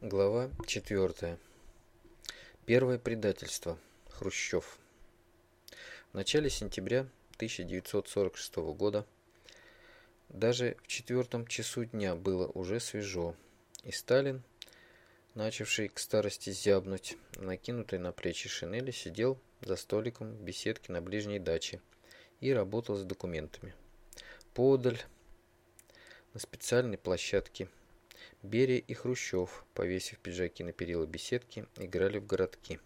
Глава 4. Первое предательство. Хрущев. В начале сентября 1946 года даже в четвертом часу дня было уже свежо, и Сталин, начавший к старости зябнуть, накинутой на плечи шинели, сидел за столиком в беседке на ближней даче и работал с документами. Подаль на специальной площадке Берия и Хрущев, повесив пиджаки на перила беседки, играли в городки.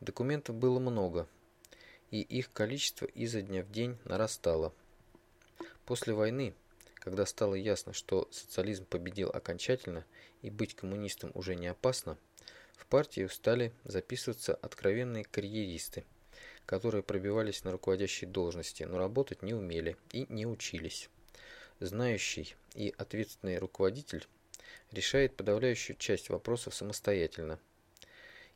Документов было много, и их количество изо дня в день нарастало. После войны, когда стало ясно, что социализм победил окончательно и быть коммунистом уже не опасно, в партию стали записываться откровенные карьеристы, которые пробивались на руководящие должности, но работать не умели и не учились. Знающий и ответственный руководитель решает подавляющую часть вопросов самостоятельно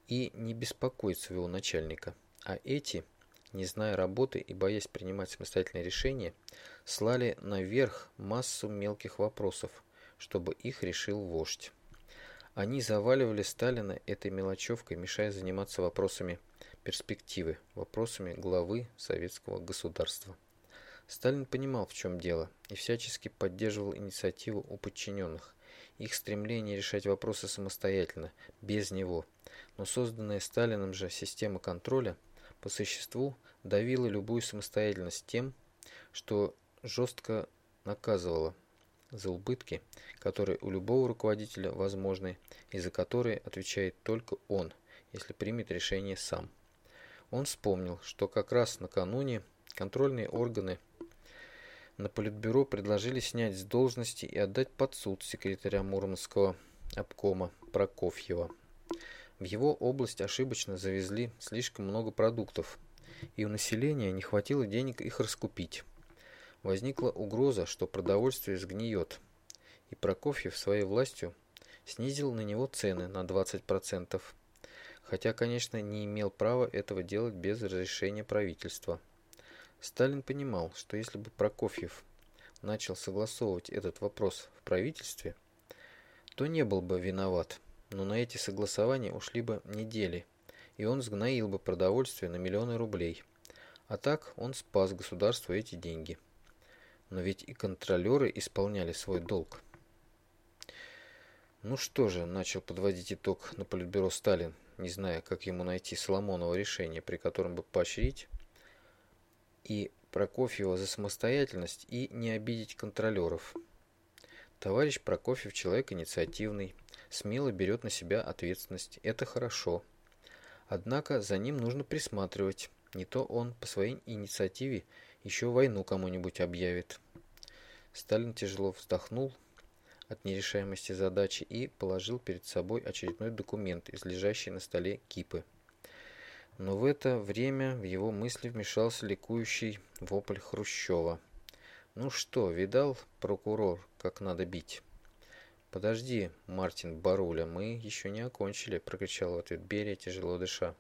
и не беспокоит своего начальника, а эти, не зная работы и боясь принимать самостоятельные решения, слали наверх массу мелких вопросов, чтобы их решил вождь. Они заваливали Сталина этой мелочевкой, мешая заниматься вопросами перспективы, вопросами главы советского государства. Сталин понимал, в чем дело, и всячески поддерживал инициативу у подчиненных, их стремление решать вопросы самостоятельно, без него. Но созданная Сталином же система контроля по существу давила любую самостоятельность тем, что жестко наказывала за убытки, которые у любого руководителя возможны и за которые отвечает только он, если примет решение сам. Он вспомнил, что как раз накануне контрольные органы на Политбюро предложили снять с должности и отдать под суд секретаря Мурманского обкома Прокофьева. В его область ошибочно завезли слишком много продуктов, и у населения не хватило денег их раскупить. Возникла угроза, что продовольствие сгниет, и Прокофьев своей властью снизил на него цены на 20%, хотя, конечно, не имел права этого делать без разрешения правительства. Сталин понимал, что если бы Прокофьев начал согласовывать этот вопрос в правительстве, то не был бы виноват, но на эти согласования ушли бы недели, и он сгноил бы продовольствие на миллионы рублей. А так он спас государству эти деньги. Но ведь и контролеры исполняли свой долг. Ну что же, начал подводить итог на политбюро Сталин, не зная, как ему найти Соломоново решение, при котором бы поощрить и Прокофьева за самостоятельность и не обидеть контролеров. Товарищ Прокофьев человек инициативный, смело берет на себя ответственность. Это хорошо. Однако за ним нужно присматривать. Не то он по своей инициативе еще войну кому-нибудь объявит. Сталин тяжело вздохнул от нерешаемости задачи и положил перед собой очередной документ из лежащей на столе кипы. Но в это время в его мысли вмешался ликующий вопль Хрущева. «Ну что, видал, прокурор, как надо бить?» «Подожди, Мартин Баруля, мы еще не окончили», – прокричал в ответ Берия, тяжело дыша.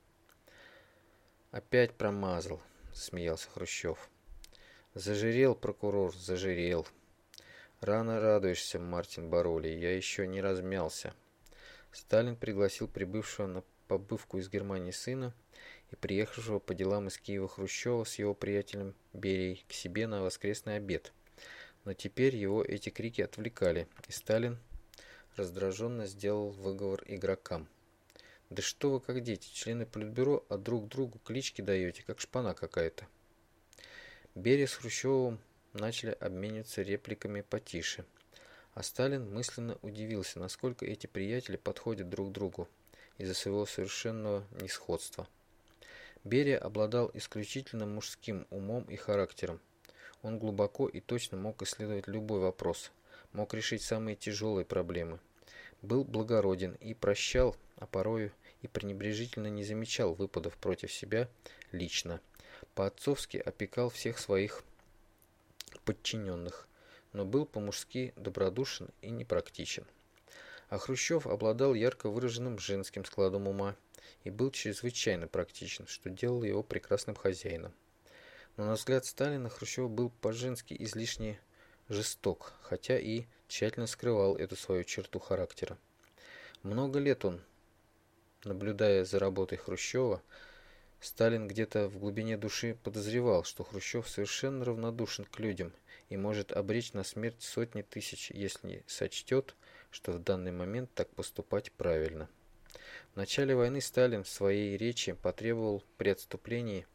«Опять промазал», – смеялся Хрущев. «Зажирел, прокурор, зажирел». «Рано радуешься, Мартин Баруля, я еще не размялся». Сталин пригласил прибывшего на побывку из Германии сына и приехавшего по делам из Киева Хрущева с его приятелем Берией к себе на воскресный обед. Но теперь его эти крики отвлекали, и Сталин раздраженно сделал выговор игрокам. «Да что вы как дети, члены политбюро, а друг другу клички даете, как шпана какая-то». Берия с Хрущевым начали обмениваться репликами потише, а Сталин мысленно удивился, насколько эти приятели подходят друг другу из-за своего совершенного несходства. Берия обладал исключительно мужским умом и характером. Он глубоко и точно мог исследовать любой вопрос, мог решить самые тяжелые проблемы. Был благороден и прощал, а порою и пренебрежительно не замечал выпадов против себя лично. По-отцовски опекал всех своих подчиненных, но был по-мужски добродушен и непрактичен. А Хрущев обладал ярко выраженным женским складом ума и был чрезвычайно практичен, что делало его прекрасным хозяином. Но на взгляд Сталина Хрущев был по-женски излишне жесток, хотя и тщательно скрывал эту свою черту характера. Много лет он, наблюдая за работой Хрущева, Сталин где-то в глубине души подозревал, что Хрущев совершенно равнодушен к людям и может обречь на смерть сотни тысяч, если сочтет, что в данный момент так поступать правильно. В начале войны Сталин в своей речи потребовал при отступлении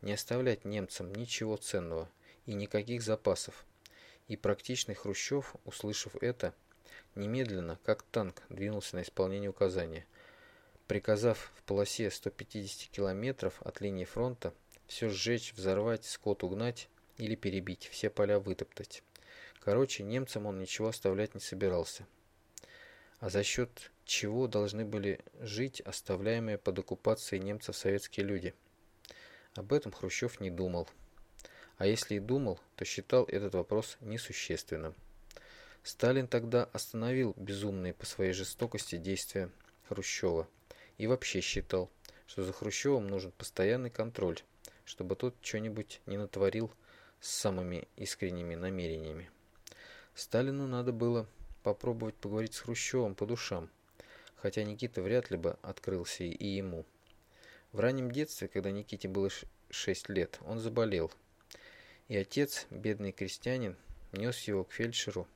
не оставлять немцам ничего ценного и никаких запасов. И практичный Хрущев, услышав это, немедленно, как танк, двинулся на исполнение указания, приказав в полосе 150 километров от линии фронта все сжечь, взорвать, скот угнать или перебить, все поля вытоптать. Короче, немцам он ничего оставлять не собирался. А за счет чего должны были жить оставляемые под оккупацией немцев советские люди? Об этом Хрущев не думал. А если и думал, то считал этот вопрос несущественным. Сталин тогда остановил безумные по своей жестокости действия Хрущева и вообще считал, что за Хрущевым нужен постоянный контроль, чтобы тот что-нибудь не натворил с самыми искренними намерениями. Сталину надо было попробовать поговорить с Хрущевым по душам, хотя Никита вряд ли бы открылся и ему. В раннем детстве, когда Никите было 6 лет, он заболел, и отец, бедный крестьянин, нес его к фельдшеру,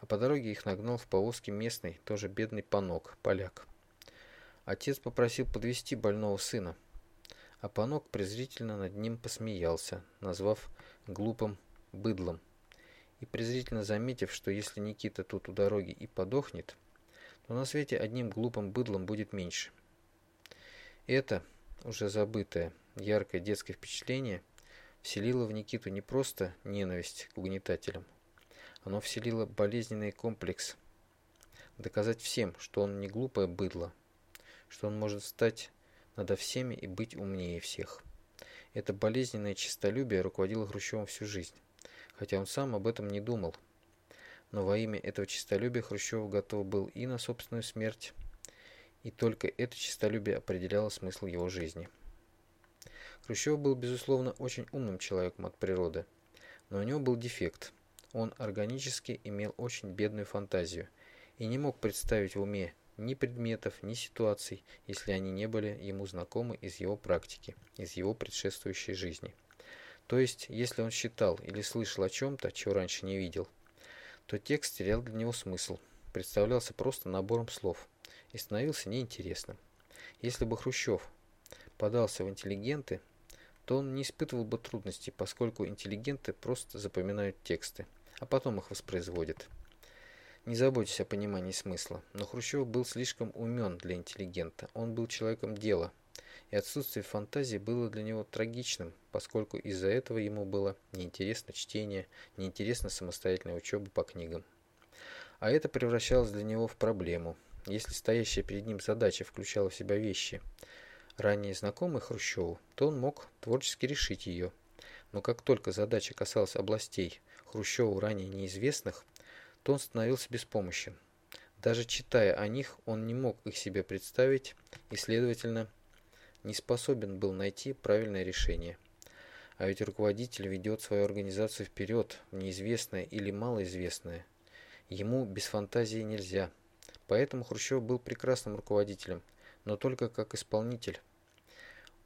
а по дороге их нагнал в повозке местный, тоже бедный панок, поляк. Отец попросил подвести больного сына, а панок презрительно над ним посмеялся, назвав глупым быдлом, и презрительно заметив, что если Никита тут у дороги и подохнет, то на свете одним глупым быдлом будет меньше. Это, уже забытое, яркое детское впечатление вселило в Никиту не просто ненависть к угнетателям, оно вселило болезненный комплекс доказать всем, что он не глупое быдло, что он может стать надо всеми и быть умнее всех. Это болезненное честолюбие руководило Хрущевым всю жизнь, хотя он сам об этом не думал. Но во имя этого честолюбия Хрущев готов был и на собственную смерть, и только это честолюбие определяло смысл его жизни. Хрущев был, безусловно, очень умным человеком от природы, но у него был дефект. Он органически имел очень бедную фантазию и не мог представить в уме ни предметов, ни ситуаций, если они не были ему знакомы из его практики, из его предшествующей жизни. То есть, если он считал или слышал о чем-то, чего раньше не видел, то текст терял для него смысл, представлялся просто набором слов и становился неинтересным. Если бы Хрущев подался в интеллигенты, то он не испытывал бы трудностей, поскольку интеллигенты просто запоминают тексты, а потом их воспроизводят. Не заботьтесь о понимании смысла, но Хрущев был слишком умен для интеллигента, он был человеком дела, и отсутствие фантазии было для него трагичным, поскольку из-за этого ему было неинтересно чтение, неинтересно самостоятельная учеба по книгам. А это превращалось для него в проблему. Если стоящая перед ним задача включала в себя вещи, ранее знакомые Хрущеву, то он мог творчески решить ее. Но как только задача касалась областей Хрущеву ранее неизвестных, то он становился беспомощен. Даже читая о них, он не мог их себе представить и, следовательно, не способен был найти правильное решение. А ведь руководитель ведет свою организацию вперед, в неизвестное или малоизвестное. Ему без фантазии нельзя. Поэтому Хрущев был прекрасным руководителем, но только как исполнитель.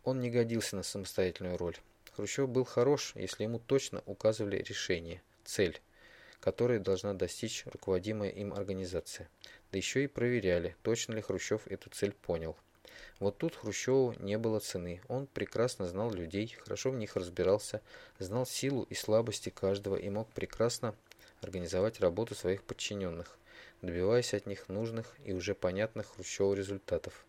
Он не годился на самостоятельную роль. Хрущев был хорош, если ему точно указывали решение, цель которой должна достичь руководимая им организация. Да еще и проверяли, точно ли Хрущев эту цель понял. Вот тут Хрущеву не было цены. Он прекрасно знал людей, хорошо в них разбирался, знал силу и слабости каждого и мог прекрасно организовать работу своих подчиненных, добиваясь от них нужных и уже понятных Хрущеву результатов.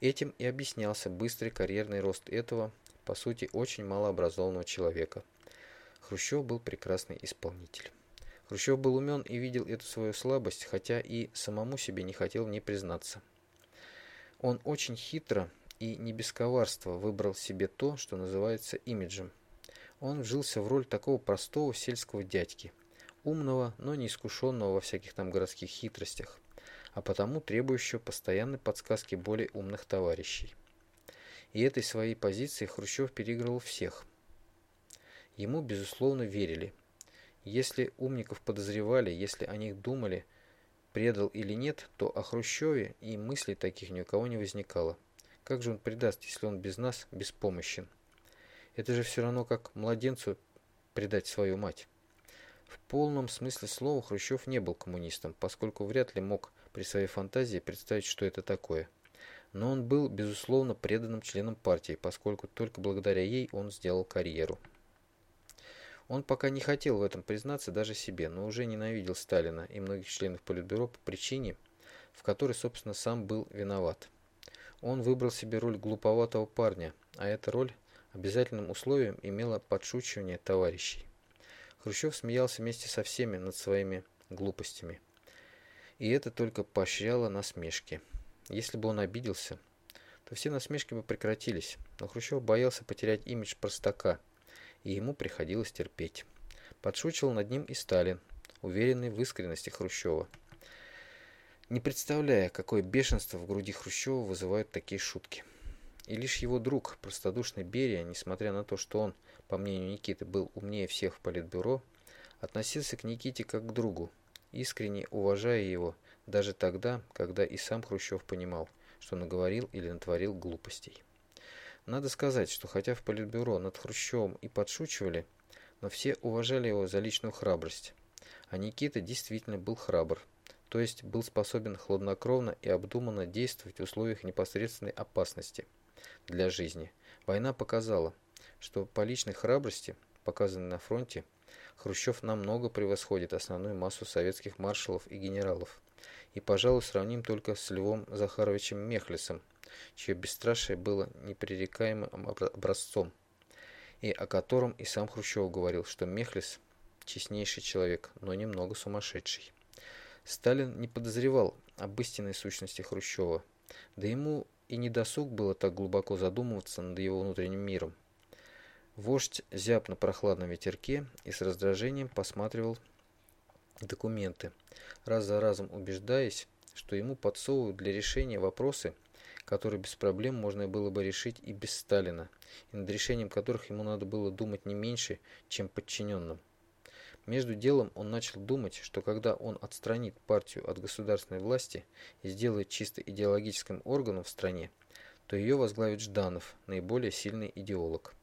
Этим и объяснялся быстрый карьерный рост этого, по сути, очень малообразованного человека. Хрущев был прекрасный исполнитель. Хрущев был умен и видел эту свою слабость, хотя и самому себе не хотел в ней признаться. Он очень хитро и не без коварства выбрал себе то, что называется имиджем. Он вжился в роль такого простого сельского дядьки, умного, но не искушенного во всяких там городских хитростях, а потому требующего постоянной подсказки более умных товарищей. И этой своей позиции Хрущев переигрывал всех. Ему, безусловно, верили – если умников подозревали, если о них думали, предал или нет, то о Хрущеве и мыслей таких ни у кого не возникало. Как же он предаст, если он без нас беспомощен? Это же все равно как младенцу предать свою мать. В полном смысле слова Хрущев не был коммунистом, поскольку вряд ли мог при своей фантазии представить, что это такое. Но он был, безусловно, преданным членом партии, поскольку только благодаря ей он сделал карьеру. Он пока не хотел в этом признаться даже себе, но уже ненавидел Сталина и многих членов Политбюро по причине, в которой, собственно, сам был виноват. Он выбрал себе роль глуповатого парня, а эта роль обязательным условием имела подшучивание товарищей. Хрущев смеялся вместе со всеми над своими глупостями. И это только поощряло насмешки. Если бы он обиделся, то все насмешки бы прекратились, но Хрущев боялся потерять имидж простака – и ему приходилось терпеть. Подшучивал над ним и Сталин, уверенный в искренности Хрущева. Не представляя, какое бешенство в груди Хрущева вызывают такие шутки. И лишь его друг, простодушный Берия, несмотря на то, что он, по мнению Никиты, был умнее всех в Политбюро, относился к Никите как к другу, искренне уважая его, даже тогда, когда и сам Хрущев понимал, что наговорил или натворил глупостей. Надо сказать, что хотя в Политбюро над Хрущевым и подшучивали, но все уважали его за личную храбрость. А Никита действительно был храбр, то есть был способен хладнокровно и обдуманно действовать в условиях непосредственной опасности для жизни. Война показала, что по личной храбрости, показанной на фронте, Хрущев намного превосходит основную массу советских маршалов и генералов. И, пожалуй, сравним только с Львом Захаровичем Мехлисом – чье бесстрашие было непререкаемым образцом, и о котором и сам Хрущев говорил, что Мехлис – честнейший человек, но немного сумасшедший. Сталин не подозревал об истинной сущности Хрущева, да ему и не досуг было так глубоко задумываться над его внутренним миром. Вождь зяб на прохладном ветерке и с раздражением посматривал документы, раз за разом убеждаясь, что ему подсовывают для решения вопросы, которые без проблем можно было бы решить и без Сталина, и над решением которых ему надо было думать не меньше, чем подчиненным. Между делом он начал думать, что когда он отстранит партию от государственной власти и сделает чисто идеологическим органом в стране, то ее возглавит Жданов, наиболее сильный идеолог.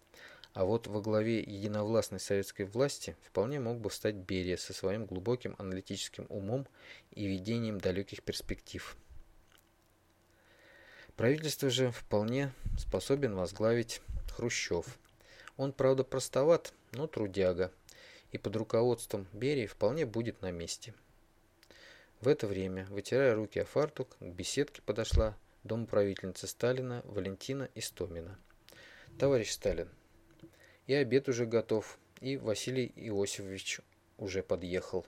А вот во главе единовластной советской власти вполне мог бы встать Берия со своим глубоким аналитическим умом и видением далеких перспектив. Правительство же вполне способен возглавить Хрущев. Он, правда, простоват, но трудяга, и под руководством Берии вполне будет на месте. В это время, вытирая руки о фартук, к беседке подошла домоправительница Сталина Валентина Истомина. «Товарищ Сталин, и обед уже готов, и Василий Иосифович уже подъехал».